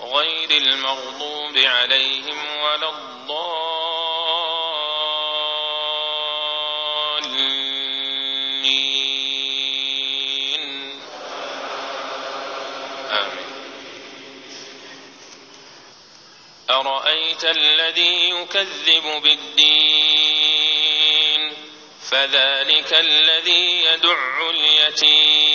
غير المغضوب عليهم ولا الضالين. آمين. أرأيت الذي يكذب بالدين؟ فذلك الذي يدع اليتيم.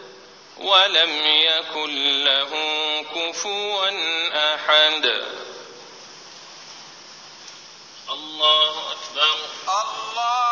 ولم يكن له كفوا أحد. الله أكبر. الله